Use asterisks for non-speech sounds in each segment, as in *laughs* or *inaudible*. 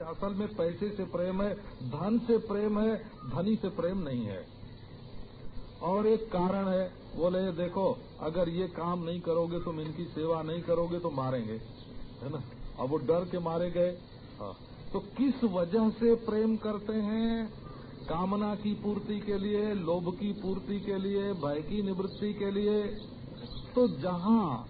असल में पैसे से प्रेम है, धन से प्रेम है, धनी से प्रेम नहीं है। और एक कारण है, बोले, देखो, अगर ये काम नहीं करोगे, तुम इनकी सेवा नहीं करोगे तो मारेंगे। है ना? अब वो डर के मारे गए। हाँ। तो किस वजह से प्रेम करते हैं? कामना की पूर्ति के लिए, लोभ की पूर्ति के लिए, भय की निवृत्ति के लिए। तो जहाँ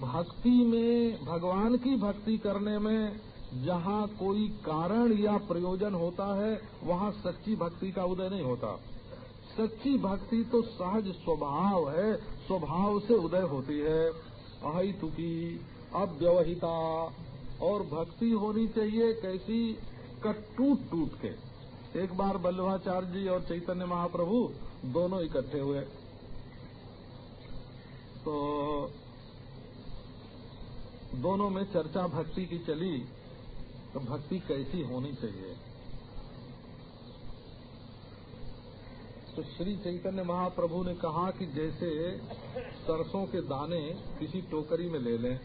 भक्ति में, भगवान की भक्ति करने में जहाँ कोई कारण या प्रयोजन होता है, वहाँ सच्ची भक्ति का उदय नहीं होता। सच्ची भक्ति तो सहज स्वभाव है, स्वभाव से उदय होती है। अहितुकी अव्यवहिता, और भक्ति होनी चाहिए कैसी? कट टूट टूट के। एक बार बल्लभाचार्य जी और चैतन्य महाप्रभु दोनों इकट्ठे हुए। तो दोनों में चर्चा भक्ति की चली। तो भक्ति कैसी होनी चाहिए? तो श्री चैतन्य महाप्रभु ने कहा कि जैसे सरसों के दाने किसी टोकरी में ले लें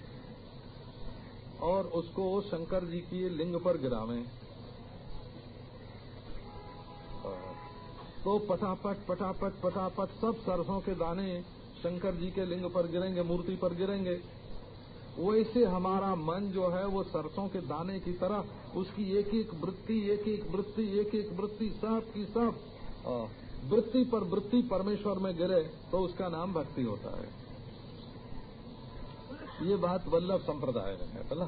और उसको शंकर जी की लिंग पर गिरावें। तो पटापट पटापट पटापट सब सरसों के दाने शंकर जी के लिंग पर गिरेंगे, मूर्ति पर गिरेंगे। वैसे हमारा मन जो है वो सरसों के दाने की तरह, उसकी एक एक वृत्ति, एक एक वृत्ति, एक एक वृत्ति, सब की सब वृत्ति पर वृत्ति परमेश्वर में गिरे तो उसका नाम भक्ति होता है। ये बात वल्लभ संप्रदाय में है बोला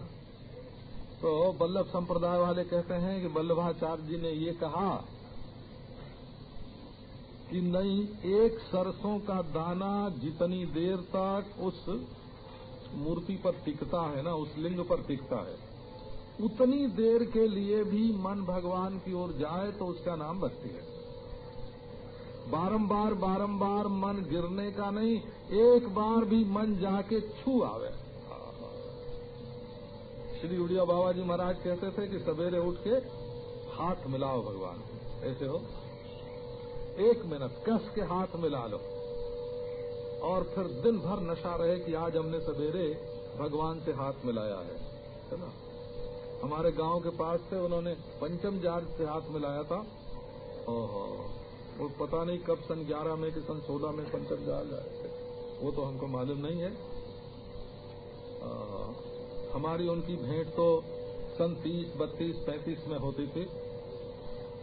तो वल्लभ संप्रदाय वाले कहते हैं कि वल्लभाचार्य जी ने ये कहा कि नहीं, एक सरसों का दाना जितनी देर तक उस मूर्ति पर टिकता है ना, उस लिंग पर टिकता है। उतनी देर के लिए भी मन भगवान की ओर जाए तो उसका नाम भक्ति है। बारंबार बारंबार मन गिरने का नहीं, एक बार भी मन जाके छू आवे। श्री उड़िया बाबा जी महाराज कहते थे कि सवेरे उठ के हाथ मिलाओ भगवान, ऐसे हो। एक मिनट, कस के हाथ मिला लो। और फिर दिन भर नशा रहे कि आज हमने सवेरे भगवान से हाथ मिलाया है है ना? हमारे गाँव के पास से उन्होंने पंचम जार से हाथ मिलाया था। वो पता नहीं कब सन ग्यारह में कि सन सोलह में पंचम थे। वो तो हमको मालूम नहीं है। हमारी उनकी भेंट तो सन तीस, बत्तीस, पैंतीस में होती थी।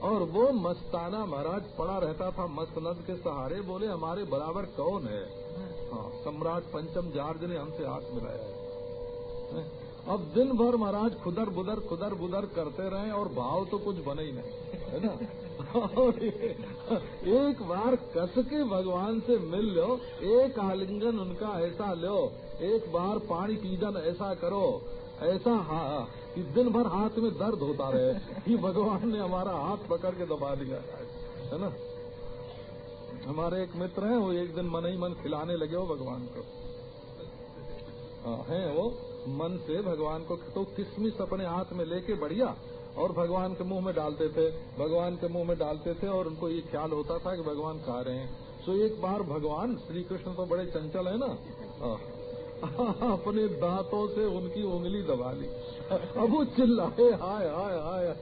और वो मस्ताना महाराज पड़ा रहता था मस्तनद के सहारे, बोले, हमारे बराबर कौन है? हाँ सम्राट पंचम जार्ज ने हमसे हाथ मिलाया। है अब दिन भर महाराज खुदर बुदर खुदर बुदर करते रहे और भाव तो कुछ बने ही नहीं, है ना? और एक बार कस के भगवान से मिल लो, एक आलिंगन उनका ऐसा लो, एक बार पानी पीजन ऐसा करो ऐसा हाँ कि दिन भर हाथ में दर्द होता रहे कि भगवान ने हमारा हाथ पकड़ के दबा दिया। है ना? हमारे एक मित्र हैं वो एक दिन मन ही मन खिलाने लगे हो भगवान को। हाँ, वो? मन से भगवान को तो किसमिस अपने हाथ में लेके बढ़िया और भगवान के मुँह में डालते थे भगवान के मुँह में डालते थे और उनको ये ख्याल होता था कि भगवान खा रहे हैं। सो एक बार भगवान श्री कृष्ण तो बड़े चंचल है ना? *laughs* अपने दांतों से उनकी उंगली दबा ली। अब वो चिल्लाए, हाय हाय हाय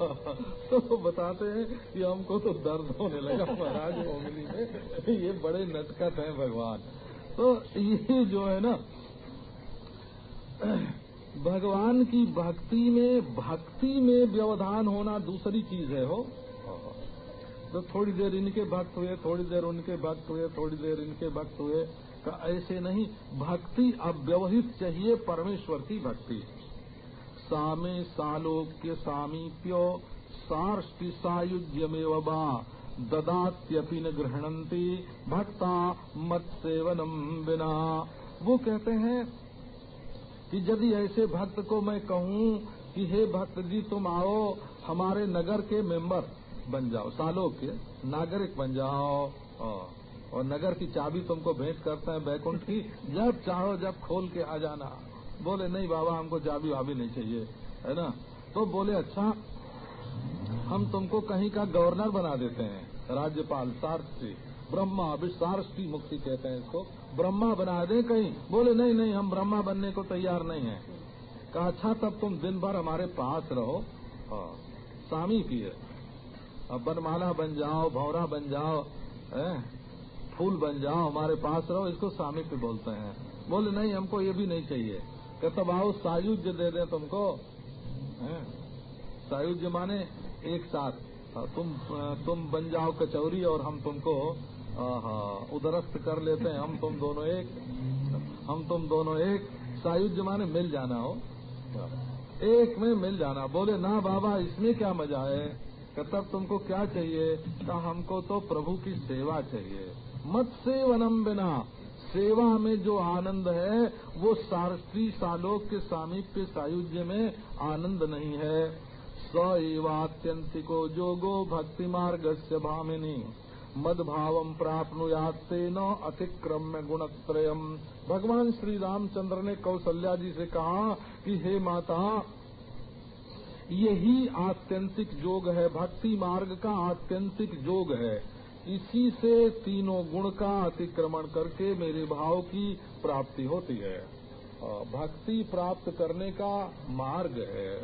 *laughs* तो बताते हैं कि हमको तो दर्द होने लगा महाराज उंगली में। *laughs* ये बड़े नटकट हैं भगवान। तो ये जो है ना, *clears throat* भगवान की भक्ति में भक्ति में व्यवधान होना दूसरी चीज़ है, हो। तो थोड़ी देर इनके भक्त हुए, थोड़ी देर उनके भक्त हुए, थोड़ी देर इनके भक्त हुए। ऐसे नहीं, भक्ति अव्यवहित चाहिए परमेश्वर की भक्ति। सामे सालोक्य सामीप्यो सार्ष्टि सायुज्य में वबा ददात्यपि न गृहणंती भक्ता मत सेवनम बिना वो कहते हैं कि यदि ऐसे भक्त को मैं कहूँ कि हे भक्त जी, तुम आओ, हमारे नगर के मेंबर बन जाओ सालों के नागरिक बन जाओ। और नगर की चाबी तुमको भेंट करते हैं बैकुंठ की, जब चाहो, जब खोल के आ जाना। बोले, नहीं बाबा, हमको चाबी वाबी नहीं चाहिए। है ना? तो बोले अच्छा हम तुमको कहीं का गवर्नर बना देते हैं। राज्यपाल सारथी ब्रह्मा अभी विशारष्टी मुक्ति कहते हैं इसको। ब्रह्मा बना दे कहीं? बोले, नहीं नहीं, हम ब्रह्मा बनने को तैयार नहीं है। कहा अच्छा तब तुम दिन भर हमारे पास रहो। हाँ स्वामी की है। अब बनमाला बन जाओ, भौरा बन जाओ, है? फूल बन जाओ, हमारे पास रहो, इसको सामीप्य बोलते हैं। बोले, नहीं, हमको ये भी नहीं चाहिए। कि तब आओ सायुज्य दे दें तुमको। सायुज्य माने एक साथ। तुम तुम बन जाओ कचौरी और हम तुमको उदरस्त कर लेते हैं। हम तुम दोनों एक, हम तुम दोनों एक। सायुज्य माने मिल जाना, हो। एक में मिल जाना। बोले, ना बाबा, इसमें क्या मज़ा है? तब तुमको क्या चाहिए? हमको तो प्रभु की सेवा चाहिए। मत सेवनम बिना। सेवा में जो आनंद है, वो सारस्त्री सालोक के सामीप्य सायुज्य में आनंद नहीं है। स एवात्यंतिको जोगो भक्ति मार्ग से भामिनी। मद भावम प्राप्नुयाते न अतिक्रम्य गुणत्रयम। भगवान श्री रामचंद्र ने कौशल्या जी से कहा कि, हे माता, यही आत्यंतिक योग है। भक्ति मार्ग का आत्यंतिक योग है। इसी से तीनों गुण का अतिक्रमण करके मेरे भाव की प्राप्ति होती है। भक्ति प्राप्त करने का मार्ग है।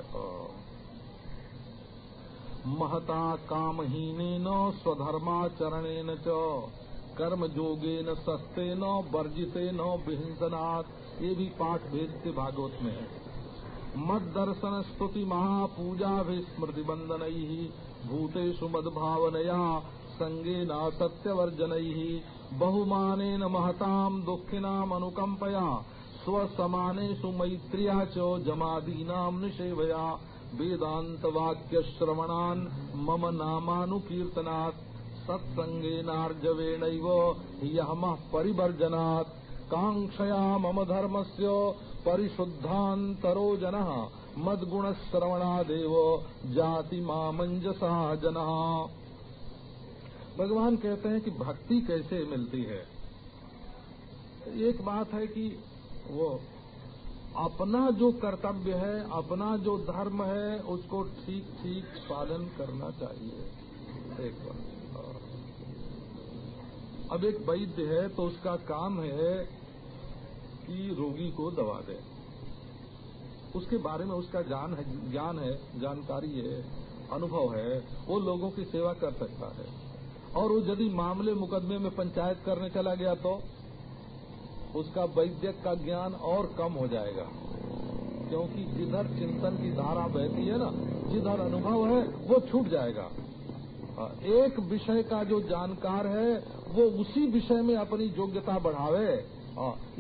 महता कामहीने न स्वधर्माचरण च कर्म जोगे न सस्ते न वर्जिते न विहिंसनाथ ये भी पाठ भेद से भागवत में है। मद दर्शन स्तुति महापूजा भी स्मृति बंदन ही भूतेषु मद भावनया संगे न सत्यवर्जन ही बहुमाने न महताम स्वसमानेषु मैत्रिया च जमादीनाम निषेवया। वेदांत वाक्य श्रवणान मम नामानुकीर्तनात् सत्संगेनार्जवेण यम परिवर्जनात्। कांक्षया मम धर्म से परिशुद्धांतरो जन मद्गुण श्रवणादेव जाति मामंजसा जन। भगवान कहते हैं कि भक्ति कैसे मिलती है? एक बात है कि वो अपना जो कर्तव्य है, अपना जो धर्म है, उसको ठीक ठीक पालन करना चाहिए। एक बात। अब एक वैद्य है तो उसका काम है कि रोगी को दवा दे। उसके बारे में उसका ज्ञान है ज्ञान है, जानकारी है, अनुभव है, वो लोगों की सेवा कर सकता है। और वो यदि मामले मुकदमे में पंचायत करने चला गया तो उसका वैद्यक का ज्ञान और कम हो जाएगा। क्योंकि जिधर चिंतन की धारा बहती है ना, जिधर अनुभव है, वो छूट जाएगा। एक विषय का जो जानकार है, वो उसी विषय में अपनी योग्यता बढ़ावे।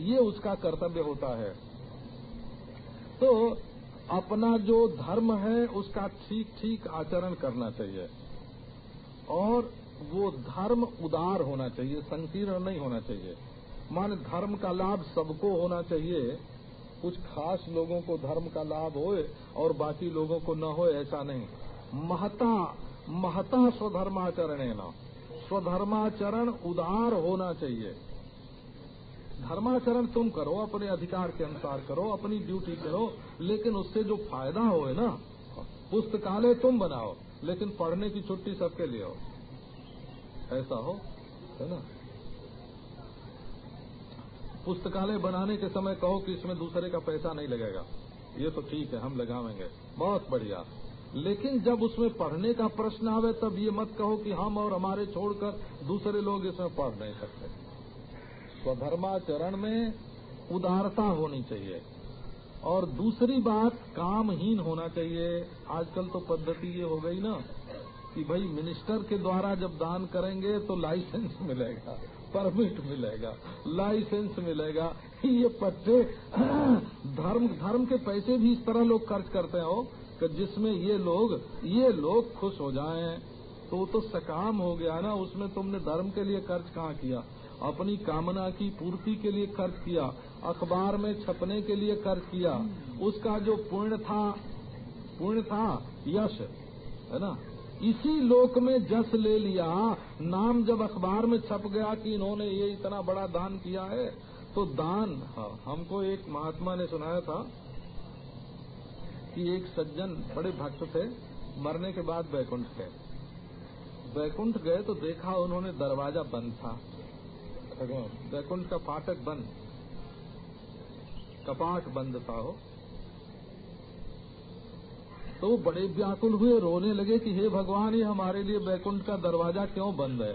ये उसका कर्तव्य होता है। तो अपना जो धर्म है, उसका ठीक ठीक आचरण करना चाहिए। और वो धर्म उदार होना चाहिए, संकीर्ण नहीं होना चाहिए। मान धर्म का लाभ सबको होना चाहिए। कुछ खास लोगों को धर्म का लाभ होए और बाकी लोगों को न हो ऐसा नहीं। महता महता स्वधर्माचरण है ना। स्वधर्माचरण उदार होना चाहिए। धर्माचरण तुम करो, अपने अधिकार के अनुसार करो, अपनी ड्यूटी करो लेकिन उससे जो फ़ायदा हो ना, पुस्तकालय तुम बनाओ, लेकिन पढ़ने की छुट्टी सबके लिए हो। ऐसा हो, है ना? पुस्तकालय बनाने के समय कहो कि इसमें दूसरे का पैसा नहीं लगेगा। ये तो ठीक है, हम लगावेंगे। बहुत बढ़िया। लेकिन जब उसमें पढ़ने का प्रश्न आवे, तब ये मत कहो कि हम और हमारे छोड़कर दूसरे लोग इसमें पढ़ नहीं सकते। स्वधर्माचरण में उदारता होनी चाहिए। और दूसरी बात, कामहीन होना चाहिए। आजकल तो पद्धति ये हो गई ना। कि भाई मिनिस्टर के द्वारा जब दान करेंगे तो लाइसेंस मिलेगा, परमिट मिलेगा, लाइसेंस मिलेगा। ये पट्टे, धर्म धर्म के पैसे भी इस तरह लोग खर्च करते हो। कि जिसमें ये लोग ये लोग खुश हो जाएँ तो तो सकाम हो गया ना। उसमें तुमने धर्म के लिए खर्च कहाँ किया? अपनी कामना की पूर्ति के लिए खर्च किया, अखबार में छपने के लिए खर्च किया। उसका जो पुण्य था पुण्य था, यश, है ना? इसी लोक में जस ले लिया। नाम जब अखबार में छप गया कि इन्होंने ये इतना बड़ा दान किया है तो दान हाँ, हमको एक महात्मा ने सुनाया था कि एक सज्जन बड़े भक्त थे मरने के बाद बैकुंठ गए। बैकुंठ गए तो देखा उन्होंने दरवाज़ा बंद था। बैकुंठ का फाटक बंद कपाट बंद था हो तो वो बड़े व्याकुल हुए, रोने लगे कि हे भगवान, ये हमारे लिए बैकुंठ का दरवाज़ा क्यों बंद है?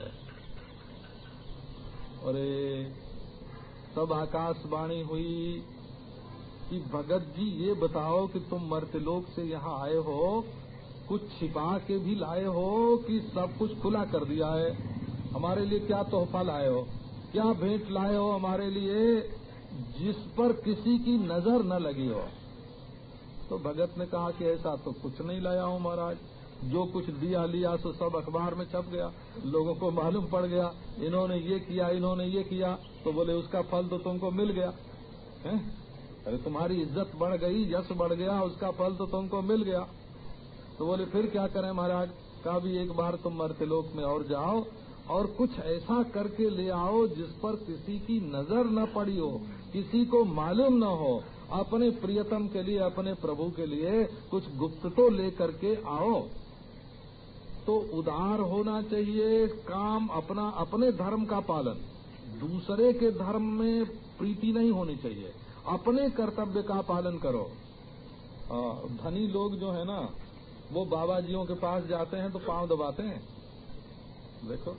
अरे तब आकाशवाणी हुई कि भगत जी, ये बताओ कि तुम मर्तलोक से यहाँ आए हो, कुछ छिपा के भी लाए हो कि सब कुछ खुला कर दिया है? हमारे लिए क्या तोहफा लाए हो? क्या भेंट लाए हो हमारे लिए, जिस पर किसी की नज़र न लगी हो? तो भगत ने कहा कि ऐसा तो कुछ नहीं लाया हूँ महाराज। जो कुछ दिया लिया सो सब अखबार में छप गया। लोगों को मालूम पड़ गया, इन्होंने ये किया, इन्होंने ये किया तो बोले, उसका फल तो तुमको मिल गया। है? अरे, तुम्हारी इज़्ज़त बढ़ गई, यश बढ़ गया, उसका फल तो तुमको मिल गया। तो बोले, फिर क्या करें महाराज? का भी एक बार तुम मरते लोक में और जाओ और कुछ ऐसा करके ले आओ जिस पर किसी की नज़र न पड़ी हो, किसी को मालूम न हो अपने प्रियतम के लिए, अपने प्रभु के लिए कुछ गुप्त तो लेकर के आओ। तो उदार होना चाहिए, काम अपना, अपने धर्म का पालन। दूसरे के धर्म में प्रीति नहीं होनी चाहिए। अपने कर्तव्य का पालन करो। धनी लोग जो है ना, वो बाबा जियों के पास जाते हैं तो पाँव दबाते हैं। देखो,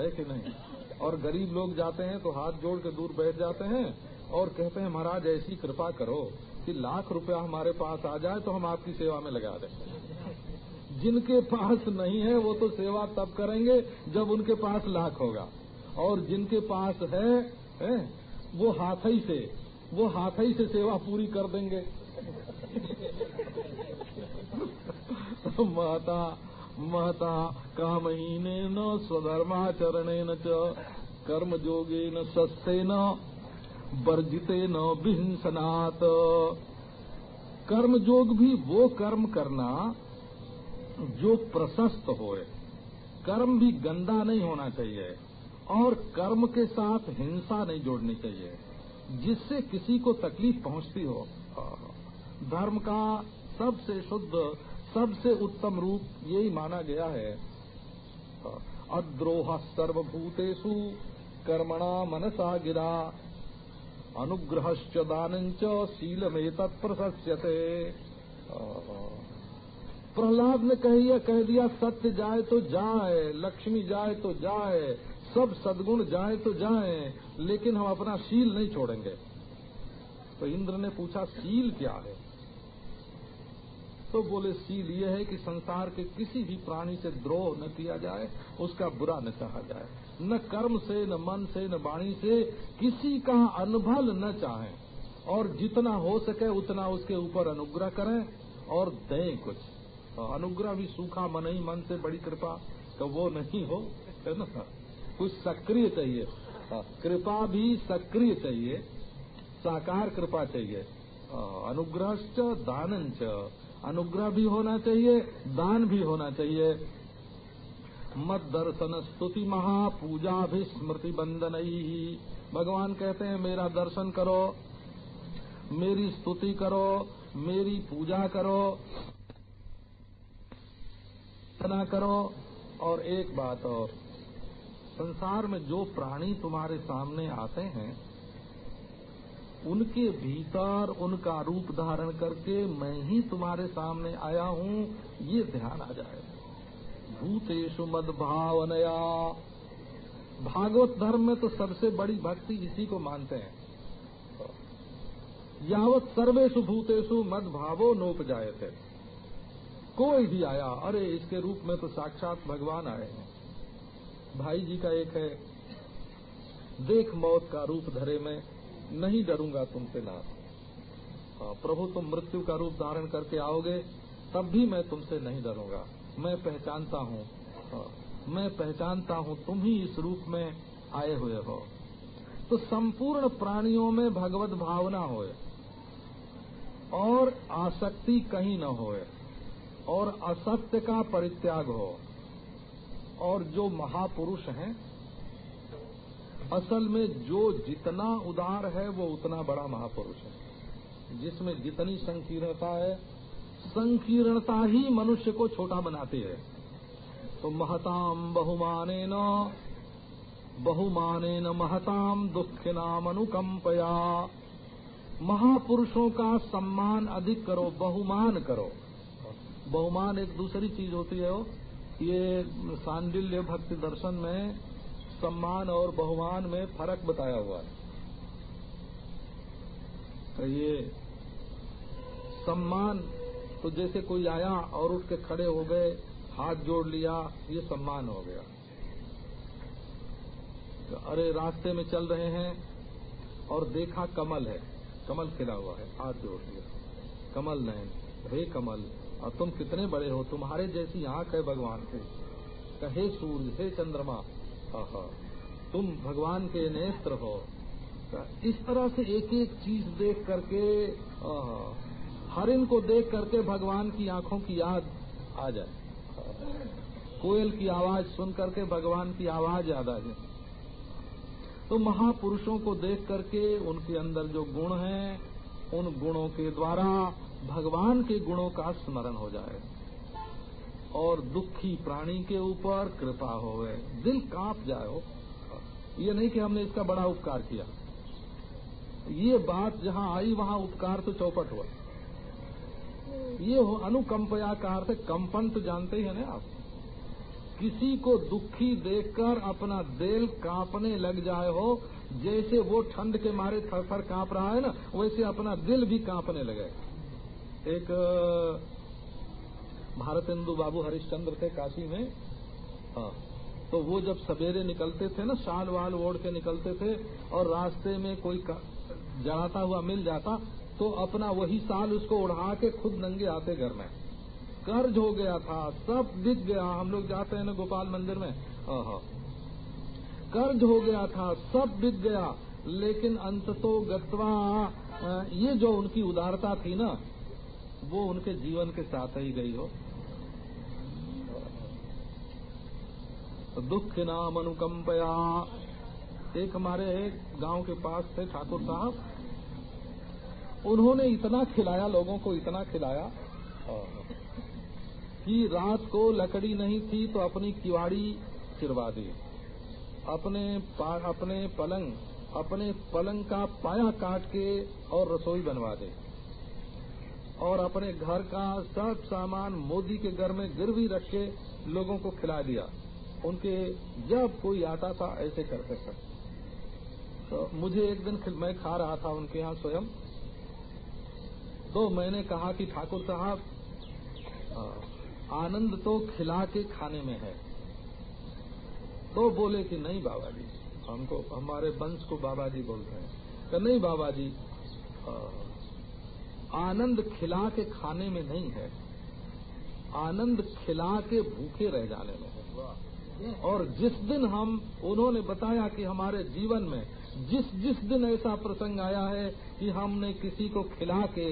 है कि नहीं? और गरीब लोग जाते हैं तो हाथ जोड़ के दूर बैठ जाते हैं। और कहते हैं महाराज ऐसी कृपा करो कि लाख रुपया हमारे पास आ जाए तो हम आपकी सेवा में लगा दें। जिनके पास नहीं है वो तो सेवा तब करेंगे जब उनके पास लाख होगा। और जिनके पास है, है वो हाथ ही से वो हाथ ही से सेवा पूरी कर देंगे। महता महता कामहीने न स्वधर्माचरणे न कर्म जोगे न सस्ते न। वर्जिते न विहिंसनात् कर्म जोग भी वो कर्म करना जो प्रशस्त होए। कर्म भी गंदा नहीं होना चाहिए और कर्म के साथ हिंसा नहीं जोड़नी चाहिए, जिससे किसी को तकलीफ़ पहुँचती हो। धर्म का सबसे शुद्ध, सबसे उत्तम रूप यही माना गया है। अद्रोह सर्वभूतेषु कर्मणा मनसा गिरा अनुग्रहश्च शील में तत्प्रशस्यते प्रहलाद ने कहिए कह दिया, सत्य जाए तो जाए, लक्ष्मी जाए तो जाए, सब सदगुण जाए तो जाए, लेकिन हम अपना शील नहीं छोड़ेंगे। तो इंद्र ने पूछा शील क्या है? तो बोले शील ये है कि संसार के किसी भी प्राणी से द्रोह न किया जाए, उसका बुरा न कहा जाए। न कर्म से, न मन से, न वाणी से किसी का अनुभल न चाहें। और जितना हो सके उतना उसके ऊपर अनुग्रह करें और दें कुछ। तो अनुग्रह भी सूखा मन ही मन से बड़ी कृपा तो वो नहीं हो, है ना? कुछ सक्रिय चाहिए। कृपा भी सक्रिय चाहिए, साकार कृपा चाहिए। अनुग्रह दानंच अनुग्रह भी होना चाहिए, दान भी होना चाहिए। मत दर्शन स्तुति महापूजा भी स्मृति बंदन ही भगवान कहते हैं, मेरा दर्शन करो, मेरी स्तुति करो, मेरी पूजा करो करो, और एक बात और। संसार में जो प्राणी तुम्हारे सामने आते हैं, उनके भीतर उनका रूप धारण करके मैं ही तुम्हारे सामने आया हूँ, ये ध्यान आ जाए भूतेषु मद भावनया भागवत धर्म में तो सबसे बड़ी भक्ति इसी को मानते हैं। यावत सर्वेशु भूतेषु मद भावो नोप जाए थे कोई भी आया अरे इसके रूप में तो साक्षात भगवान आए हैं। भाई जी का एक है देख मौत का रूप धरे में नहीं डरूँगा तुमसे नाथ। हाँ, प्रभु तुम मृत्यु का रूप धारण करके आओगे तब भी मैं तुमसे नहीं डरूँगा। मैं पहचानता हूँ। हाँ, मैं पहचानता हूँ तुम ही इस रूप में आए हुए हो। तो संपूर्ण प्राणियों में भगवत भावना होए और आसक्ति कहीं न होए और असत्य का परित्याग हो और जो महापुरुष हैं असल में जो जितना उदार है वो उतना बड़ा महापुरुष है। जिसमें जितनी संकीर्णता है संकीर्णता ही मनुष्य को छोटा बनाती है। तो महताम बहुमाने न बहुमाने न महताम दुख नाम अनुकंपया महापुरुषों का सम्मान अधिक करो, बहुमान करो। बहुमान एक दूसरी चीज़ होती है वो। ये सांडिल्य भक्ति दर्शन में सम्मान और बहुमान में फ़र्क बताया हुआ है। तो ये सम्मान तो जैसे कोई आया और उठ के खड़े हो गए, हाथ जोड़ लिया, ये सम्मान हो गया। तो अरे, रास्ते में चल रहे हैं और देखा कमल है। कमल खिला हुआ है, हाथ जोड़ लिया। कमल नयन, हे कमल, और तुम कितने बड़े हो? तुम्हारे जैसी आँख है भगवान के। कहे सूर्य, हे चंद्रमा तुम भगवान के नेत्र हो। इस तरह से एक एक चीज़ देख करके हरिन को देख करके भगवान की आँखों की याद आ जाए। कोयल की आवाज़ सुन करके भगवान की आवाज़ याद आ जाए। तो महापुरुषों को देख करके उनके अंदर जो गुण हैं, उन गुणों के द्वारा भगवान के गुणों का स्मरण हो जाए। और दुखी प्राणी के ऊपर कृपा हो गए दिल काँप जाए। हो ये नहीं कि हमने इसका बड़ा उपकार किया। ये बात जहाँ आई, वहाँ उपकार तो चौपट हुआ। ये हो अनुकंपया का अर्थ कंपन तो जानते ही है ना आप। किसी को दुखी देखकर अपना दिल कांपने लग जाए हो, जैसे वो ठंड के मारे थर थर काँप रहा है ना, वैसे अपना दिल भी कांपने लगे। एक भारत हिंदू बाबू हरिश्चंद्र थे काशी में। हाँ तो वो जब सवेरे निकलते थे ना शाल वाल ओढ़ के निकलते थे, और रास्ते में कोई जड़ाता हुआ मिल जाता तो अपना वही साल उसको उड़ा के खुद नंगे आते घर में। कर्ज हो गया था, सब बिक गया, हम लोग जाते हैं ना गोपाल मंदिर में। कर्ज हो गया था, सब बिक गया, लेकिन अंत तो गत्वा ये जो उनकी उदारता थी ना, वो उनके जीवन के साथ ही गई हो। दुख नाम अनुकंपया एक हमारे गाँव के पास थे ठाकुर साहब उन्होंने इतना खिलाया, लोगों को इतना खिलाया कि रात को लकड़ी नहीं थी तो अपनी किवाड़ी चिरवा दी। अपने अपने पलंग अपने पलंग का पाया काट के और रसोई बनवा दे। और अपने घर का सब सामान मोदी के घर में गिरवी रख के लोगों को खिला दिया। उनके जब कोई आता था, ऐसे करते थे। तो मुझे एक दिन मैं खा रहा था उनके यहाँ स्वयं। तो मैंने कहा कि ठाकुर साहब आनंद तो खिला के खाने में है। तो बोले कि नहीं बाबा जी हमको, हमारे वंश को बाबा जी बोलते हैं। तो नहीं बाबा जी आनंद खिला के खाने में नहीं है। आनंद खिला के भूखे रह जाने में है। और जिस दिन हम, उन्होंने बताया कि हमारे जीवन में जिस जिस दिन ऐसा प्रसंग आया है कि हमने किसी को खिला के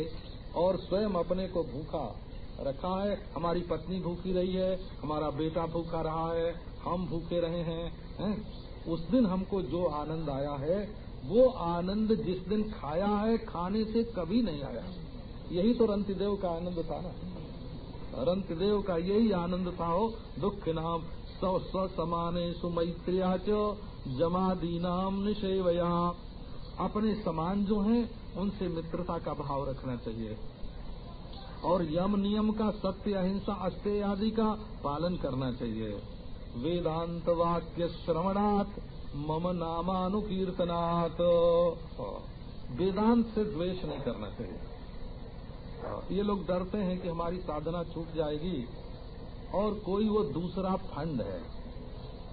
और स्वयं अपने को भूखा रखा है। हमारी पत्नी भूखी रही है, हमारा बेटा भूखा रहा है, हम भूखे रहे हैं, है? उस दिन हमको जो आनंद आया है, वो आनंद जिस दिन खाया है, खाने से कभी नहीं आया। यही तो रंतिदेव का आनंद था ना। रंतिदेव का यही आनंद था हो दुख नाम, स्व समाने सुमैत्रिया च जमादीनाम निषेवया। अपने समान जो हैं उनसे मित्रता का भाव रखना चाहिए। और यम नियम का, सत्य, अहिंसा, अस्त्य आदि का पालन करना चाहिए। वेदांत वाक्य श्रवणात् मम नामानुकीर्तनात्। वेदांत से द्वेष नहीं करना चाहिए। ये लोग डरते हैं कि हमारी साधना छूट जाएगी और कोई वो दूसरा फंड है।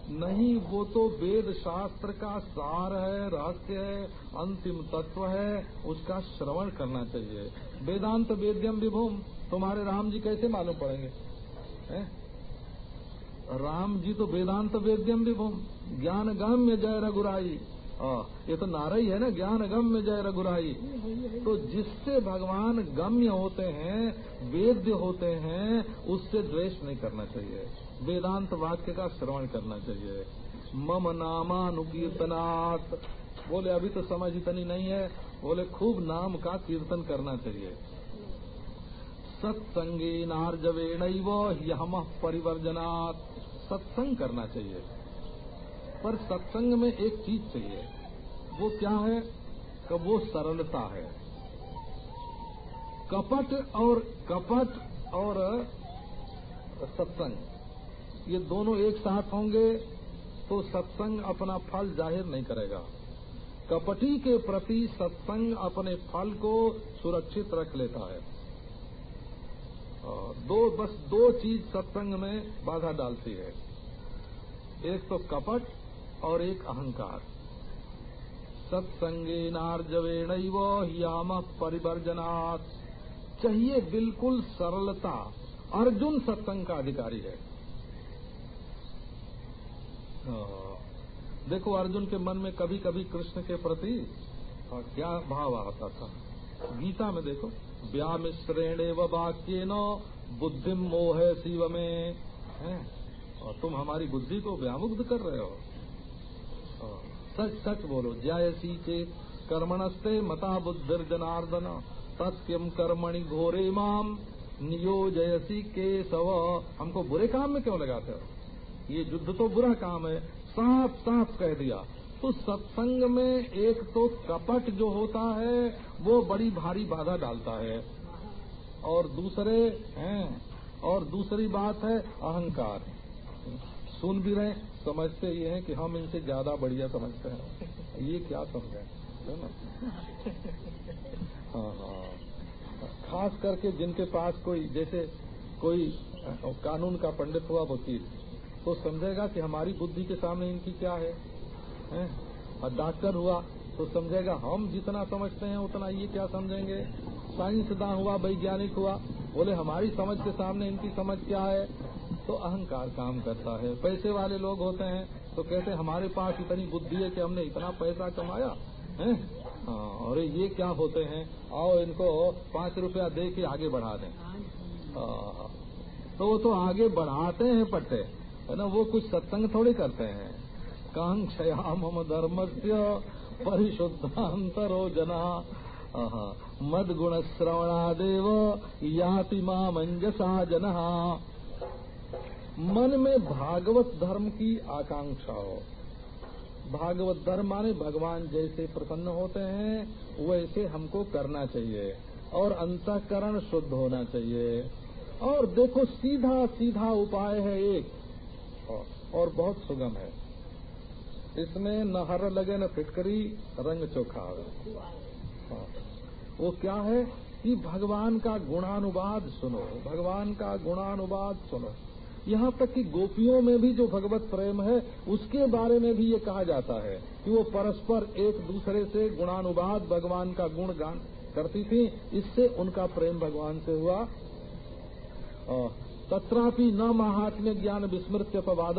नहीं, वो तो वेद शास्त्र का सार है, रहस्य है, अंतिम तत्व है, उसका श्रवण करना चाहिए। वेदांत वेद्यम विभूम, तुम्हारे राम जी कैसे मालूम पड़ेंगे? है? राम जी तो वेदांत वेद्यम विभूम, ज्ञान गम्य जय रघुराई। ये तो नारा ही है ना, ज्ञान गम्य जय रघुराई। तो जिससे भगवान गम्य होते हैं, वेद्य होते हैं, उससे द्वेष नहीं करना चाहिए। वेदांत वाक्य का श्रवण करना चाहिए। मम नामानुकीर्तनात्। बोले, अभी तो समझ इतनी नहीं है। बोले, खूब नाम का कीर्तन करना चाहिए। सत्संगे नार्जवेण यम परिवर्जनात्। सत्संग करना चाहिए। पर सत्संग में एक चीज़ चाहिए। वो क्या है? कि वो सरलता है। कपट और कपट और सत्संग, ये दोनों एक साथ होंगे तो सत्संग अपना फल ज़ाहिर नहीं करेगा। कपटी के प्रति सत्संग अपने फल को सुरक्षित रख लेता है। दो, बस दो चीज़ सत्संग में बाधा डालती है। एक तो कपट और एक अहंकार। सत्संगे नार्जवेण याम परिवर्जनात्। चाहिए बिल्कुल सरलता। अर्जुन सत्संग का अधिकारी है। देखो, अर्जुन के मन में कभी कभी कृष्ण के प्रति क्या भाव आता था? गीता में देखो, व्यामिश्रेणे व वाक्य न बुद्धि मोह शिव में है? और तुम हमारी बुद्धि को व्यामुग्ध कर रहे हो। सच सच बोलो जयसी चेत कर्मणस्ते मता बुद्धिर जनार्दन तत्म कर्मणि घोरे माम नियोजयसी के सव हमको बुरे काम में क्यों लगाते हो? ये युद्ध तो बुरा काम है, साफ़ साफ़ कह दिया। तो सत्संग में एक तो कपट जो होता है, वो बड़ी भारी बाधा डालता है। और दूसरे, हैं, और दूसरी बात है अहंकार। सुन भी रहे समझते ये हैं कि हम इनसे ज़्यादा बढ़िया समझते हैं। ये क्या समझे है ना? हाँ हाँ। खास करके जिनके पास कोई जैसे कोई कानून का पंडित हुआ वकील तो समझेगा कि हमारी बुद्धि के सामने इनकी क्या है, हैं? और डॉक्टर हुआ तो समझेगा हम जितना समझते हैं उतना ये क्या समझेंगे? साइंसदान हुआ वैज्ञानिक हुआ बोले हमारी समझ के सामने इनकी समझ क्या है? तो अहंकार काम करता है। पैसे वाले लोग होते हैं तो कहते हैं, हमारे पास इतनी बुद्धि है कि हमने इतना पैसा कमाया, है? हाँ और ये क्या होते हैं? आओ इनको पाँच रुपया दे के आगे बढ़ा दें। तो वो तो आगे बढ़ाते हैं पट्टे, है ना? वो कुछ सत्संग थोड़ी करते हैं। कांक्षयाम हम धर्म से परिशुद्धांतरो जना। मद गुण श्रवणादेव याति मंजसा जना मन में भागवत धर्म की आकांक्षा हो। भागवत धर्म माने भगवान जैसे प्रसन्न होते हैं, वैसे हमको करना चाहिए और अंतकरण शुद्ध होना चाहिए। और देखो, सीधा सीधा उपाय है एक, और बहुत सुगम है। इसमें न हर लगे, न फिटकरी, रंग चोखा। हाँ। वो क्या है कि भगवान का गुणानुवाद सुनो, भगवान का गुणानुवाद सुनो। यहाँ तक कि गोपियों में भी जो भगवत प्रेम है, उसके बारे में भी ये कहा जाता है कि वो परस्पर एक दूसरे से गुणानुवाद भगवान का गुण गान करती थी, इससे उनका प्रेम भगवान से हुआ। तत्रापि न महात्म्य ज्ञान विस्मृत्य अपवाद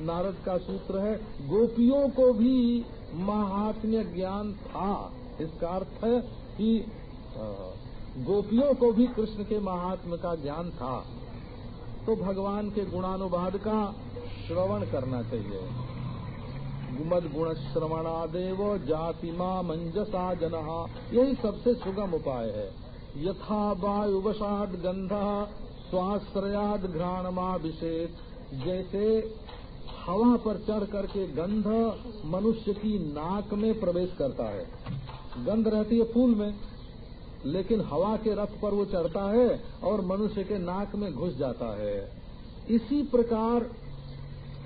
नारद का सूत्र है, गोपियों को भी महात्म्य ज्ञान था। इसका अर्थ है कि गोपियों को भी कृष्ण के महात्म का ज्ञान था। तो भगवान के गुणानुवाद का श्रवण करना चाहिए। गुमद गुण श्रवणादेव जाति माँ मंजसा जनहा। यही सबसे सुगम उपाय है। यथा वायुवसाद गंध, स्वाश्रयाद घ्राणमाभिषेक। जैसे हवा पर चढ़ करके गंध मनुष्य की नाक में प्रवेश करता है। गंध रहती है फूल में। लेकिन हवा के रथ पर वो चढ़ता है और मनुष्य के नाक में घुस जाता है। इसी प्रकार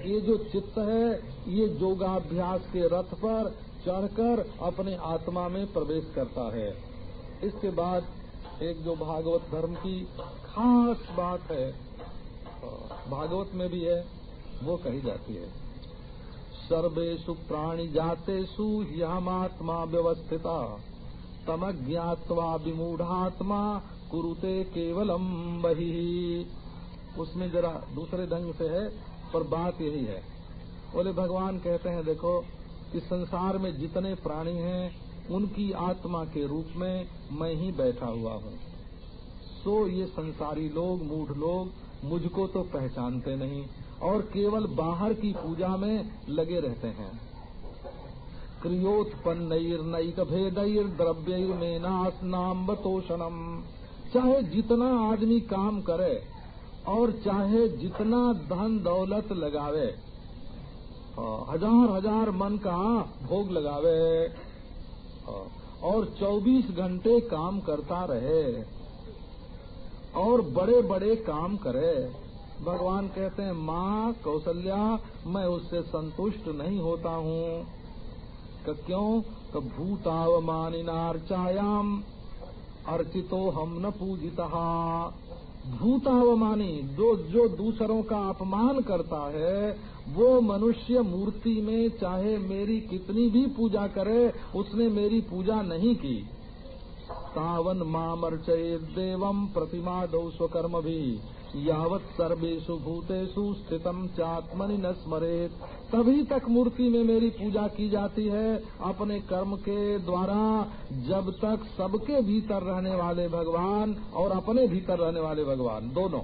ये जो चित्त है, ये योगाभ्यास के रथ पर चढ़कर अपने आत्मा में प्रवेश करता है। इसके बाद एक जो भागवत धर्म की खास बात है, भागवत में भी है, वो कही जाती है। सर्वेशु प्राणी जातेषु यमात्मा व्यवस्थिता। तमज्ञावा विमूढ़ात्मा कुरुते केवलम बही। उसमें जरा दूसरे ढंग से है, पर बात यही है। बोले, भगवान कहते हैं, देखो, कि संसार में जितने प्राणी हैं, उनकी आत्मा के रूप में मैं ही बैठा हुआ हूँ। सो ये संसारी लोग, मूढ़ लोग, मुझको तो पहचानते नहीं, और केवल बाहर की पूजा में लगे रहते हैं। क्रियोत्पन्न नैक भेदर द्रव्य में नाम बतोषणम चाहे जितना आदमी काम करे और चाहे जितना धन दौलत लगावे हज़ार हज़ार मन का भोग लगावे और 24 घंटे काम करता रहे और बड़े बड़े काम करे, भगवान कहते हैं, माँ कौशल्या मैं उससे संतुष्ट नहीं होता हूँ। क्यों तो भूतावमानिनार्चायाम अर्चितो हम न पूजिता। भूतावमानी, जो जो दूसरों का अपमान करता है, वो मनुष्य मूर्ति में चाहे मेरी कितनी भी पूजा करे, उसने मेरी पूजा नहीं की। तावन मामर्चय देवम प्रतिमा दौ स्वकर्म भी। यावत सर्वेशु भूतेषु स्थितम चात्मनि न स्मरेत। तभी तक मूर्ति में मेरी पूजा की जाती है, अपने कर्म के द्वारा। जब तक सबके भीतर रहने वाले भगवान और अपने भीतर रहने वाले भगवान दोनों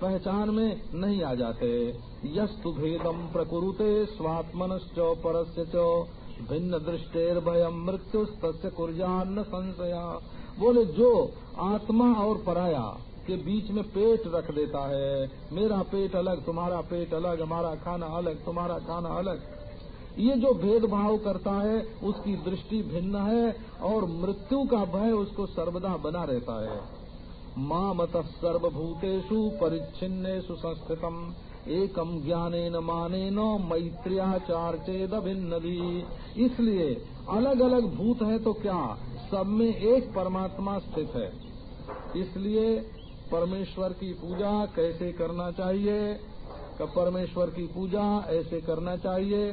पहचान में नहीं आ जाते। यस्तु भेदम प्रकुरुते स्वात्मनश्च, परस्य च। भिन्न दृष्टेर भयम मृत्यु तस्य कुर्जान संशया। बोले, जो आत्मा और पराया के बीच में पेट रख देता है। मेरा पेट अलग, तुम्हारा पेट अलग, हमारा खाना अलग, तुम्हारा खाना अलग। ये जो भेदभाव करता है, उसकी दृष्टि भिन्न है और मृत्यु का भय उसको सर्वदा बना रहता है। माँ मत सर्वभूतेषु परिच्छिन्नेषु संस्कृतम एकम ज्ञाने न माने न मैत्रियाचार चेद भिन्न भी इसलिए अलग अलग भूत है तो क्या? सब में एक परमात्मा स्थित है। इसलिए परमेश्वर की पूजा कैसे करना चाहिए? का परमेश्वर की पूजा ऐसे करना चाहिए?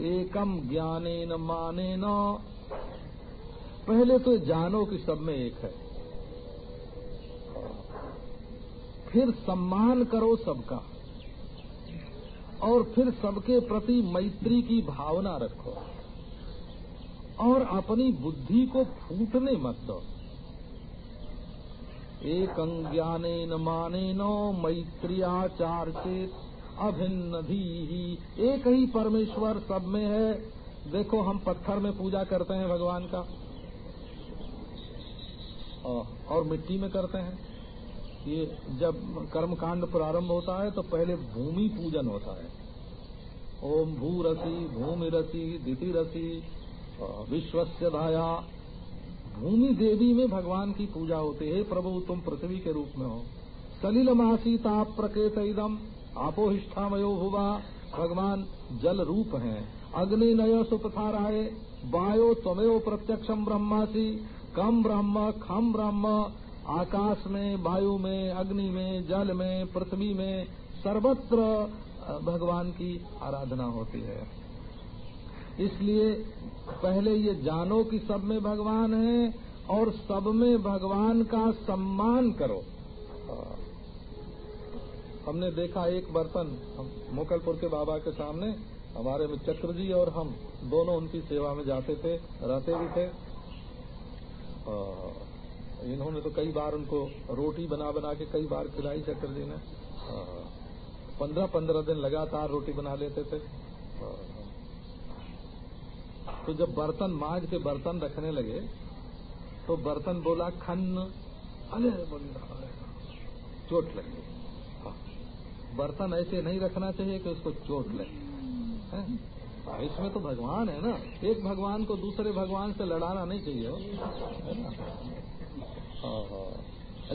एकम ज्ञाने न माने न पहले तो जानो कि सब में एक है। फिर सम्मान करो सबका। और फिर सबके प्रति मैत्री की भावना रखो। और अपनी बुद्धि को फूटने मत दो। एक ज्ञान माने नो मैत्रियाचार चेत अभिन्न ही एक ही परमेश्वर सब में है। देखो, हम पत्थर में पूजा करते हैं भगवान का। और मिट्टी में करते हैं। ये जब कर्मकांड प्रारंभ होता है तो पहले भूमि पूजन होता है। ओम भू रसी भूमि रसी दिति रसी विश्वस्य धाया। भूमि देवी में भगवान की पूजा होती है, प्रभु तुम पृथ्वी के रूप में हो। सलिल मासी ताप प्रकेत इदम आपोहिष्ठामयो हुआ भगवान जल रूप हैं। अग्नि नयो सुपथाराय, वायो त्वमयो प्रत्यक्षम ब्रह्मासी। कम ब्रह्म खम ब्रह्म, आकाश में, वायु में, अग्नि में, जल में, पृथ्वी में, सर्वत्र भगवान की आराधना होती है। इसलिए पहले ये जानो कि सब में भगवान है और सब में भगवान का सम्मान करो। हमने देखा एक बर्तन मोकलपुर के बाबा के सामने, हमारे में चक्र जी और हम दोनों उनकी सेवा में जाते थे, रहते भी थे। इन्होंने तो कई बार उनको रोटी बना बना के कई बार खिलाई चक्र जी ने। पंद्रह पंद्रह दिन लगातार रोटी बना लेते थे। तो जब बर्तन माज के बर्तन रखने लगे तो बर्तन बोला खन्न। अरे बोली चोट लगी हाँ। बर्तन ऐसे नहीं रखना चाहिए कि उसको चोट लगे। हाँ, इसमें तो भगवान है ना। एक भगवान को दूसरे भगवान से लड़ाना नहीं चाहिए।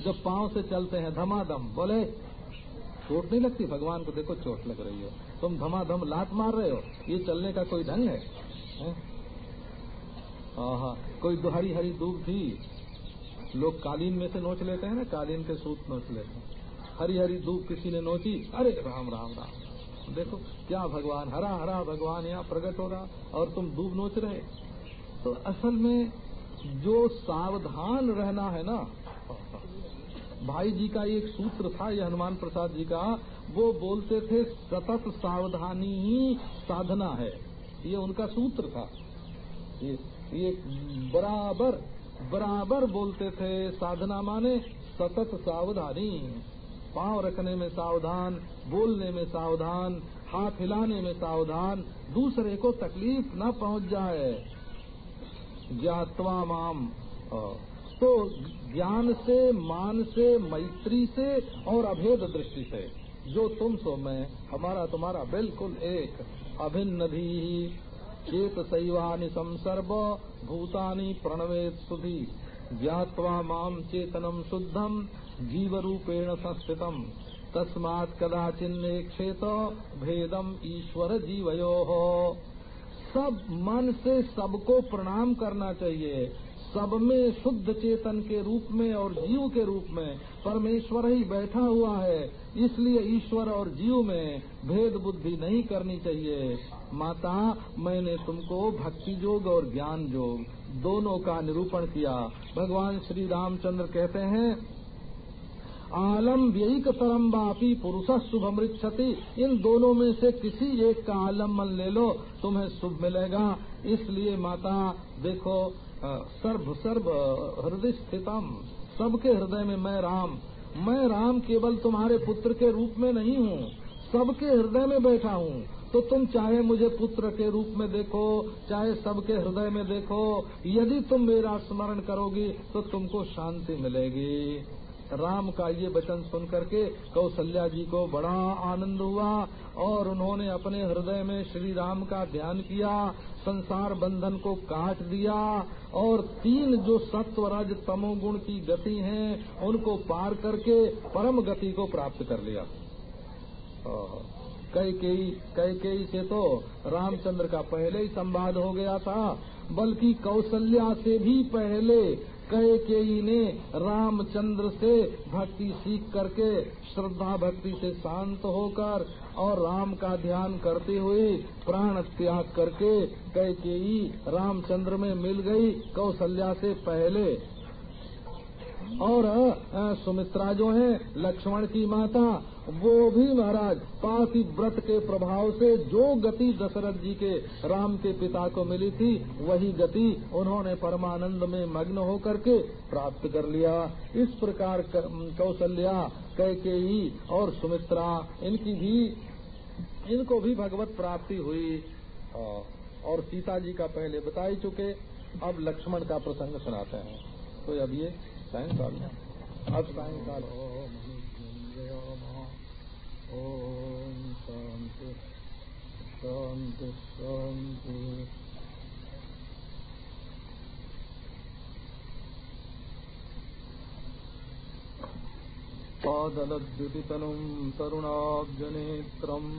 जब पाँव से चलते हैं धमाधम बोले चोट नहीं लगती? भगवान को देखो चोट लग रही है। तुम धमाधम लात मार रहे हो। ये चलने का कोई ढंग है, है? हाँ कोई हरी हरी दूब थी? लोग कालीन में से नोच लेते हैं ना, कालीन के सूत नोच लेते हैं। हरी हरी दूब किसी ने नोची? अरे राम राम राम। देखो, क्या भगवान, हरा हरा भगवान यहाँ प्रकट हो रहा, और तुम दूब नोच रहे तो असल में जो सावधान रहना है ना, भाई जी का एक सूत्र था, ये हनुमान प्रसाद जी का, वो बोलते थे, सतत सावधानी ही साधना है। ये उनका सूत्र था। ये बराबर बराबर बोलते थे साधना माने सतत सावधानी। पाँव रखने में सावधान, बोलने में सावधान, हाथ हिलाने में सावधान, दूसरे को तकलीफ़ न पहुँच जाए। ज्ञातवा माम तो ज्ञान से, मान से, मैत्री से और अभेद दृष्टि से। जो तुम सो मैं, हमारा तुम्हारा बिल्कुल एक, अभिन्न भी। चेत शैवानि संसर्व भूतानि प्रणवेत सुधी ज्ञावा माम चेतनम शुद्धम जीव रूपेण संस्थितम तस्मात कदाचिन्ने क्षेत भेदम ईश्वर जीवयो। सब मन से सबको प्रणाम करना चाहिए। सब में शुद्ध चेतन के रूप में और जीव के रूप में परमेश्वर ही बैठा हुआ है। इसलिए ईश्वर और जीव में भेद बुद्धि नहीं करनी चाहिए। माता, मैंने तुमको भक्ति योग और ज्ञान योग दोनों का निरूपण किया। भगवान श्री रामचंद्र कहते हैं, आलम व्ययिक तरम बापी पुरुष शुभ मृक्षति इन दोनों में से किसी एक का आलंबन ले लो, तुम्हें शुभ मिलेगा। इसलिए माता, देखो सर्व सर्व हृदय स्थितम। सबके हृदय में मैं राम। मैं राम केवल तुम्हारे पुत्र के रूप में नहीं हूँ, सबके हृदय में बैठा हूँ। तो तुम चाहे मुझे पुत्र के रूप में देखो, चाहे सबके हृदय में देखो, यदि तुम मेरा स्मरण करोगी तो तुमको शांति मिलेगी। राम का ये वचन सुन करके कौशल्या जी को बड़ा आनंद हुआ और उन्होंने अपने हृदय में श्री राम का ध्यान किया। संसार बंधन को काट दिया और तीन जो सत्व रज तमोगुण की गति हैं, उनको पार करके परम गति को प्राप्त कर लिया। कई कई कई कई से तो रामचंद्र का पहले ही संवाद हो गया था, बल्कि कौशल्या से भी पहले कैकेयी ने रामचंद्र से भक्ति सीख करके, श्रद्धा भक्ति से शांत होकर और राम का ध्यान करते हुए प्राण त्याग करके कह कैकेयी रामचंद्र में मिल गई कौशल्या से पहले। और सुमित्रा जो है, लक्ष्मण की माता, वो भी महाराज पाति व्रत के प्रभाव से जो गति दशरथ जी के राम के पिता को मिली थी, वही गति उन्होंने परमानंद में मग्न होकर के प्राप्त कर लिया। इस प्रकार कौशल्या कैकेयी और सुमित्रा, इनकी भी, इनको भी भगवत प्राप्ति हुई। और सीता जी का पहले बता ही चुके। अब लक्ष्मण का प्रसंग सुनाते हैं। तो अब ये सायंकाल अब सायंकाल ओम शांति शांति शांति। पादलद्युतितनुम् तरुणाब्जनेत्रम्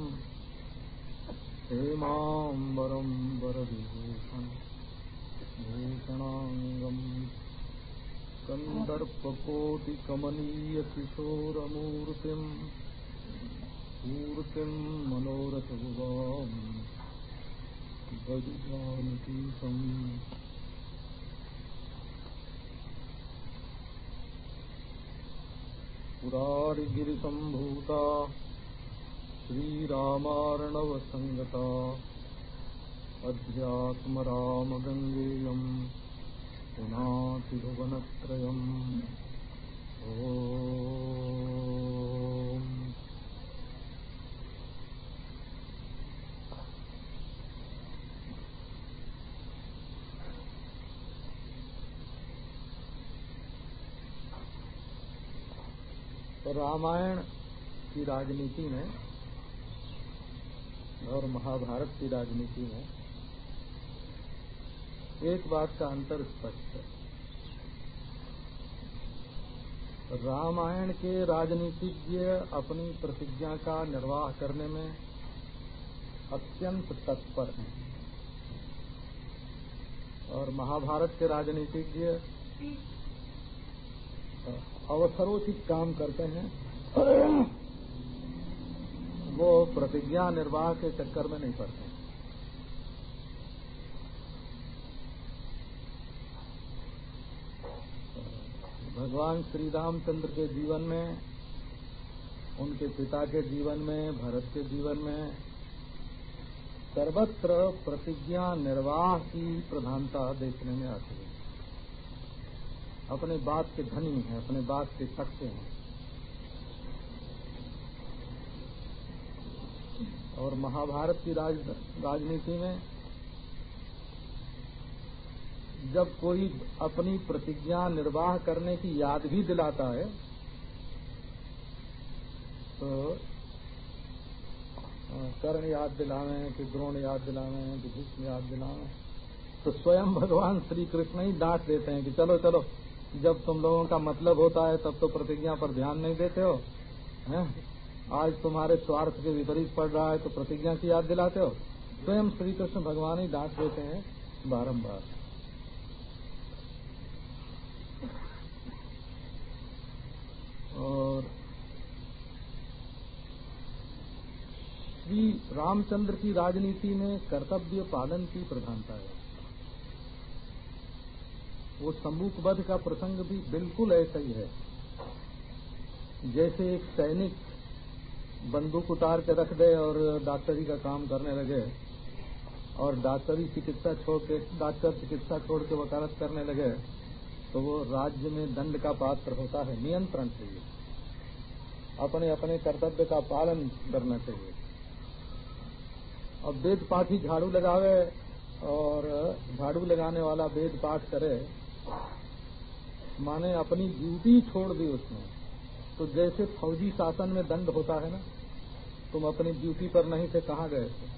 हेमाम्बरम् वरविभूषण भूषणाङ्गम् कन्दर्पकोटिकमनीयकिशोरमूर्तिम्। मूर्तिम् मनोरथभुवाम्। भजजानतीशम् पुरारिगिरिसम्भूता श्रीरामार्णवसङ्गता अध्यात्मरामगङ्गेयम् पुनातिभुवनत्रयम् ओ तो रामायण की राजनीति में और महाभारत की राजनीति में एक बात का अंतर स्पष्ट है। रामायण के राजनीतिज्ञ अपनी प्रतिज्ञा का निर्वाह करने में अत्यंत तत्पर हैं। और महाभारत के राजनीतिज्ञ अवसरोचित काम करते हैं। वो प्रतिज्ञा निर्वाह के चक्कर में नहीं पड़ते। भगवान श्री रामचंद्र के जीवन में, उनके पिता के जीवन में, भरत के जीवन में सर्वत्र प्रतिज्ञा निर्वाह की प्रधानता देखने में आती है। अपने बात के धनी हैं, अपने बात के सच्चे हैं। और महाभारत की राजनीति में जब कोई अपनी प्रतिज्ञा निर्वाह करने की याद भी दिलाता है तो कर्ण याद दिलावे कि द्रोण याद दिलावे कि भीष्म याद दिलावे तो स्वयं भगवान श्री कृष्ण ही डांट देते हैं कि चलो चलो, जब तुम लोगों का मतलब होता है, तब तो प्रतिज्ञा पर ध्यान नहीं देते हो, हैं? आज तुम्हारे स्वार्थ के विपरीत पड़ रहा है तो प्रतिज्ञा की याद दिलाते हो स्वयं श्री कृष्ण भगवान ही डांट देते हैं बारंबार और श्री रामचंद्र की राजनीति में कर्तव्य पालन की प्रधानता है। वो सम्मुख का प्रसंग भी बिल्कुल ऐसा ही है। जैसे एक सैनिक बंदूक उतार के रख दे और डॉक्टरी का काम करने लगे और डॉक्टरी चिकित्सा छोड़ के, डॉक्टर चिकित्सा छोड़ के वकालत करने लगे तो वो राज्य में दंड का पात्र होता है, नियंत्रण चाहिए अपने अपने कर्तव्य का पालन करना चाहिए। अब वेद पाठ झाड़ू लगावे और झाड़ू लगाने वाला वेद पाठ करे, माने अपनी ड्यूटी छोड़ दी उसने तो जैसे फौजी शासन में दंड होता है ना, तुम अपनी ड्यूटी पर नहीं थे, कहाँ गए थे?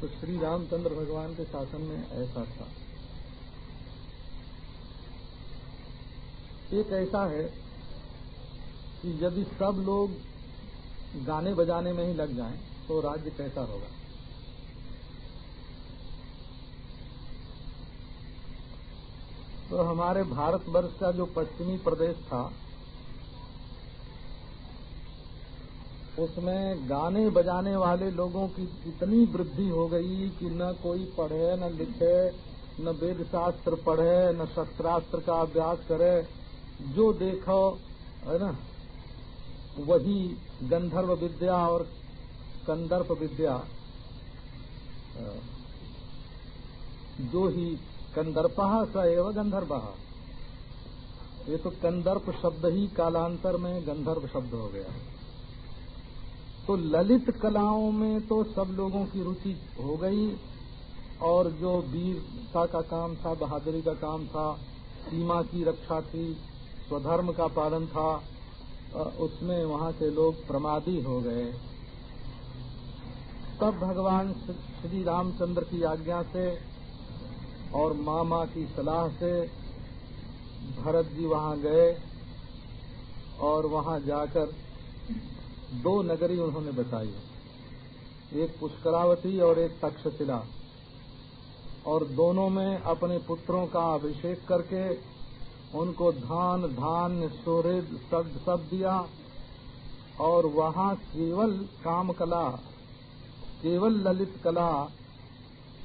तो श्री रामचंद्र भगवान के शासन में ऐसा था। एक ऐसा है कि यदि सब लोग गाने बजाने में ही लग जाएँ तो राज्य कैसा होगा? तो हमारे भारतवर्ष का जो पश्चिमी प्रदेश था, उसमें गाने बजाने वाले लोगों की इतनी वृद्धि हो गई कि न कोई पढ़े, न लिखे, न वेद शास्त्र पढ़े, न शस्त्रास्त्र का अभ्यास करे, जो देखो, है ना? वही गंधर्व विद्या और कंदर्प विद्या जो ही कंदर्पा स एवं गंधर्व। ये तो कंदर्प शब्द ही कालांतर में गंधर्व शब्द हो गया तो ललित कलाओं में तो सब लोगों की रुचि हो गई, और जो वीरता का काम था, बहादुरी का काम था, सीमा की रक्षा थी, स्वधर्म का पालन था उसमें वहाँ के लोग प्रमादी हो गए। तब भगवान श्री रामचंद्र की आज्ञा से और मामा की सलाह से भरत जी वहाँ गए और वहाँ जाकर दो नगरी उन्होंने बताई। एक पुष्करावती और एक तक्षशिला। और दोनों में अपने पुत्रों का अभिषेक करके उनको धान धान्य सूर्य सब सब दिया और वहाँ केवल काम कला केवल ललित कला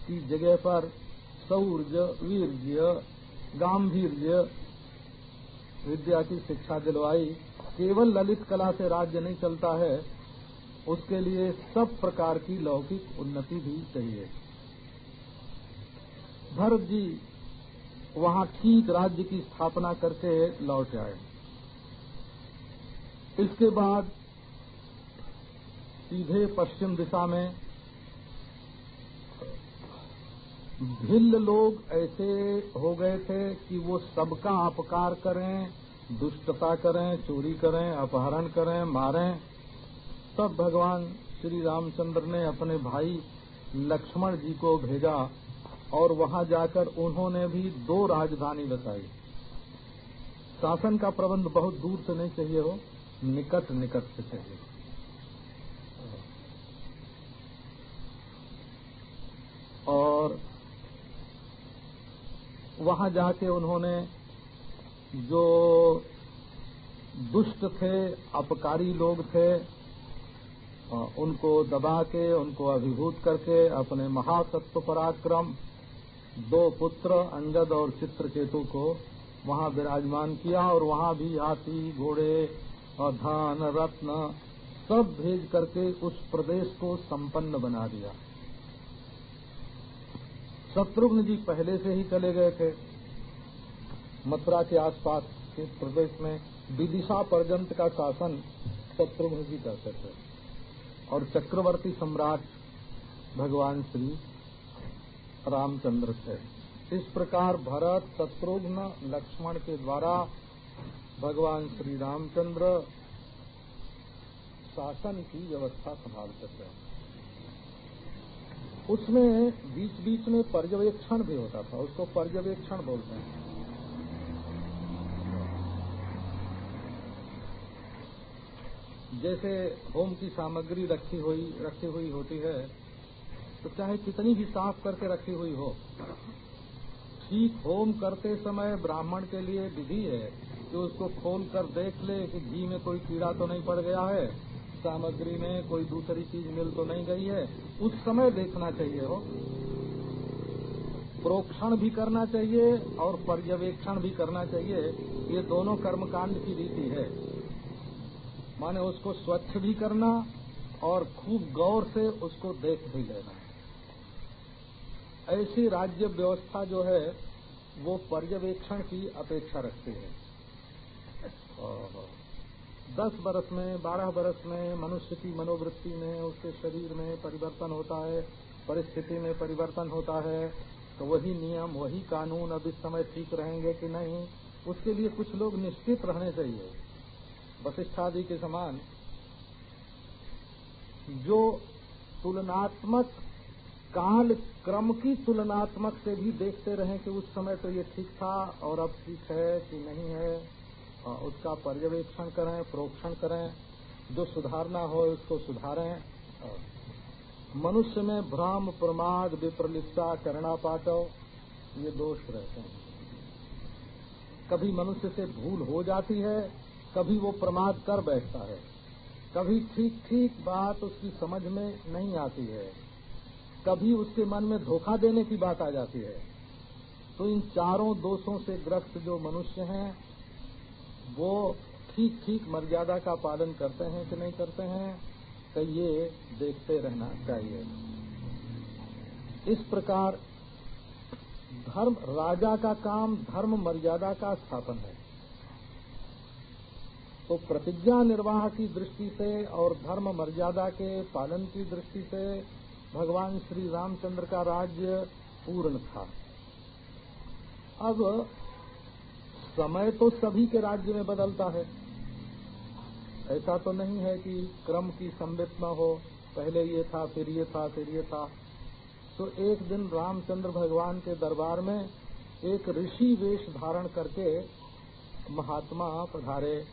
की जगह पर शौर्य वीर्य गांधीर्य विद्या की शिक्षा दिलवाई। केवल ललित कला से राज्य नहीं चलता है, उसके लिए सब प्रकार की लौकिक उन्नति भी चाहिए। भरत जी वहाँ ठीक राज्य की स्थापना करके लौट आए। इसके बाद सीधे पश्चिम दिशा में भिल्ल लोग ऐसे हो गए थे कि वो सबका अपकार करें, दुष्टता करें, चोरी करें, अपहरण करें, मारें। तब भगवान श्री रामचंद्र ने अपने भाई लक्ष्मण जी को भेजा और वहाँ जाकर उन्होंने भी दो राजधानी बताई शासन का प्रबंध बहुत दूर से नहीं चाहिए हो, निकट निकट से चाहिए। और वहाँ जाके उन्होंने जो दुष्ट थे, अपकारी लोग थे उनको दबा के, उनको अभिभूत करके अपने महासत्व पराक्रम दो पुत्र, अंगद और चित्रकेतु को वहाँ विराजमान किया और वहाँ भी हाथी, घोड़े और धान रत्न सब भेज करके उस प्रदेश को संपन्न बना दिया। शत्रुघ्न जी पहले से ही चले गए थे। मथुरा के आसपास के प्रदेश में विदिशा पर्यंत का शासन शत्रुघ्न जी करते थे। और चक्रवर्ती सम्राट भगवान श्री रामचंद्र थे। इस प्रकार भरत शत्रुघ्न लक्ष्मण के द्वारा भगवान श्री रामचंद्र शासन की व्यवस्था संभालते थे। उसमें बीच बीच में पर्यवेक्षण भी होता था, उसको पर्यवेक्षण बोलते हैं। जैसे होम की सामग्री रखी हुई रखी हुई होती है तो चाहे कितनी भी साफ़ करके रखी हुई हो। ठीक होम करते समय ब्राह्मण के लिए विधि है कि उसको खोल कर देख ले कि घी में कोई कीड़ा तो नहीं पड़ गया है, सामग्री में कोई दूसरी चीज़ मिल तो नहीं गई है। उस समय देखना चाहिए हो। प्रोक्षण भी करना चाहिए और पर्यवेक्षण भी करना चाहिए। ये दोनों कर्मकांड की रीति है। माने उसको स्वच्छ भी करना और खूब गौर से उसको देख भी लेना। ऐसी राज्य व्यवस्था जो है, वो पर्यवेक्षण की अपेक्षा रखती है। दस बरस में, बारह बरस में, मनुष्य की मनोवृत्ति में, उसके शरीर में परिवर्तन होता है, परिस्थिति में परिवर्तन होता है तो वही नियम, वही कानून अब इस समय ठीक रहेंगे कि नहीं, उसके लिए कुछ लोग निश्चित रहने चाहिए। वशिष्ठादि के समान, जो तुलनात्मक काल क्रम की तुलनात्मक से भी देखते रहे कि उस समय तो ये ठीक था और अब ठीक है कि नहीं है। उसका पर्यवेक्षण करें, प्रोक्षण करें, जो सुधारना हो उसको सुधारें। मनुष्य में भ्रम, प्रमाद विप्रलिप्ता करना पाटव ये दोष रहते हैं। कभी मनुष्य से भूल हो जाती है, कभी वो प्रमाद कर बैठता है। कभी ठीक ठीक बात उसकी समझ में नहीं आती है। कभी उसके मन में धोखा देने की बात आ जाती है। तो इन चारों दोषों से ग्रस्त जो मनुष्य हैं, वो ठीक ठीक मर्यादा का पालन करते हैं कि नहीं करते हैं तो ये देखते रहना चाहिए। इस प्रकार धर्म, राजा का काम धर्म मर्यादा का स्थापन है। तो प्रतिज्ञा निर्वाह की दृष्टि से और धर्म मर्यादा के पालन की दृष्टि से भगवान श्री रामचंद्र का राज्य पूर्ण था। अब समय तो सभी के राज्य में बदलता है। ऐसा तो नहीं है कि क्रम की संबित न हो, पहले ये था, फिर ये था, फिर ये था। तो एक दिन रामचंद्र भगवान के दरबार में एक ऋषि वेश धारण करके महात्मा पधारे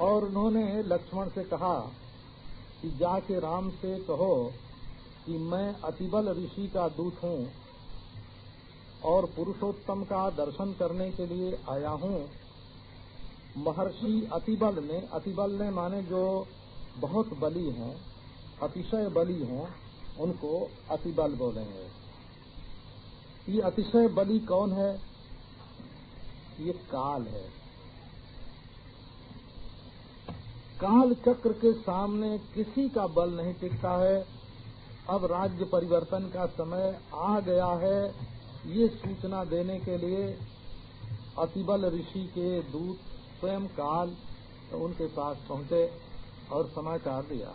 और उन्होंने लक्ष्मण से कहा कि जाके राम से कहो कि मैं अतिबल ऋषि का दूत हूँ और पुरुषोत्तम का दर्शन करने के लिए आया हूँ। महर्षि अतिबल ने अतिबल ने माने जो बहुत बली हों, अतिशय बली हों, उनको अतिबल बोलेंगे। ये अतिशय बली कौन है? ये काल है। काल चक्र के सामने किसी का बल नहीं टिकता है। अब राज्य परिवर्तन का समय आ गया है। ये सूचना देने के लिए अतिबल ऋषि के दूत स्वयं काल तो उनके पास पहुँचे और समाचार दिया।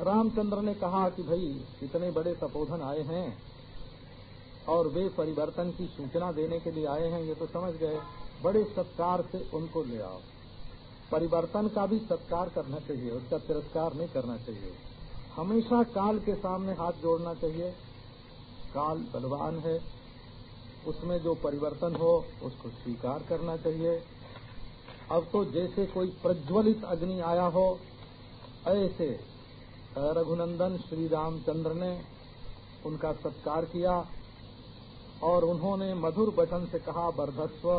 रामचंद्र ने कहा कि भाई, इतने बड़े तपोधन आए हैं और वे परिवर्तन की सूचना देने के लिए आए हैं, ये तो समझ गए। बड़े सत्कार से उनको ले आओ। परिवर्तन का भी सत्कार करना चाहिए, उसका तिरस्कार नहीं करना चाहिए। हमेशा काल के सामने हाथ जोड़ना चाहिए। काल बलवान है, उसमें जो परिवर्तन हो, उसको स्वीकार करना चाहिए। अब तो जैसे कोई प्रज्वलित अग्नि आया हो, ऐसे रघुनंदन श्री रामचंद्र ने उनका सत्कार किया और उन्होंने मधुर वचन से कहा बर्धस्व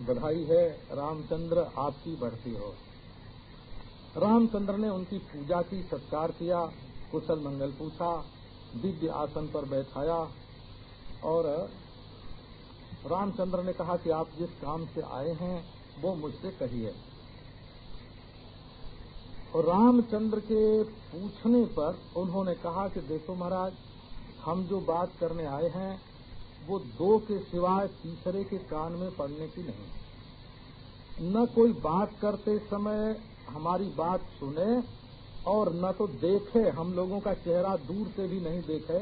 बधाई है, रामचंद्र आपकी बढ़ती हो। रामचंद्र ने उनकी पूजा की, सत्कार किया, कुशल मंगल पूछा, दिव्य आसन पर बैठाया और रामचंद्र ने कहा कि आप जिस काम से आए हैं, वो मुझसे कहिए। और रामचंद्र के पूछने पर उन्होंने कहा कि देखो महाराज, हम जो बात करने आए हैं वो दो के सिवाय तीसरे के कान में पड़ने की नहीं। न कोई बात करते समय हमारी बात सुने और न तो देखे। हम लोगों का चेहरा दूर से भी नहीं देखे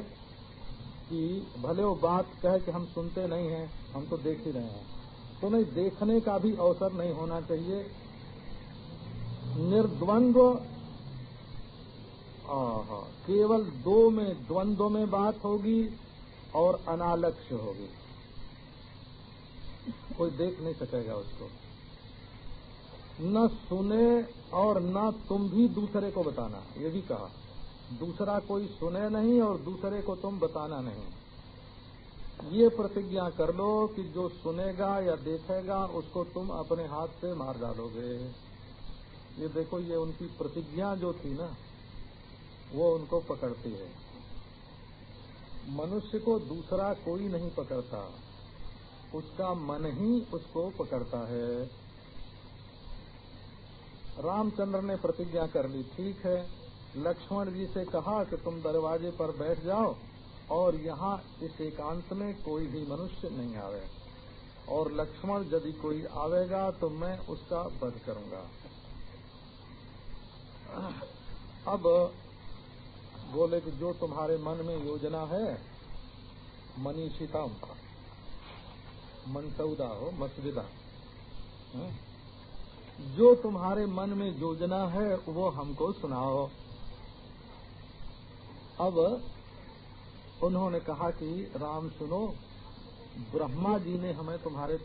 कि भले वो बात कहे कि हम सुनते नहीं हैं, हम तो देख ही रहे हैं। तो नहीं, देखने का भी अवसर नहीं होना चाहिए। निर्द्वंद्व केवल दो में, द्वंद्व में बात होगी। और अनालक्ष्य होगी। कोई देख नहीं सकेगा उसको। न सुने और न तुम भी दूसरे को बताना, ये भी कहा। दूसरा कोई सुने नहीं और दूसरे को तुम बताना नहीं। ये प्रतिज्ञा कर लो कि जो सुनेगा या देखेगा, उसको तुम अपने हाथ से मार डालोगे। ये देखो, ये उनकी प्रतिज्ञा जो थी ना, वो उनको पकड़ती है। मनुष्य को दूसरा कोई नहीं पकड़ता। उसका मन ही उसको पकड़ता है। रामचंद्र ने प्रतिज्ञा कर ली, ठीक है, लक्ष्मण जी से कहा कि तुम दरवाजे पर बैठ जाओ और यहाँ इस एकांत में कोई भी मनुष्य नहीं आवे। और लक्ष्मण यदि कोई आवेगा तो मैं उसका वध करूँगा। अब बोले कि जो तुम्हारे मन में योजना है, मनीषितम। मनसौदा हो मसविदा जो तुम्हारे मन में योजना है, वो हमको सुनाओ। अब उन्होंने कहा कि, राम सुनो, ब्रह्मा जी ने हमें तुम्हारे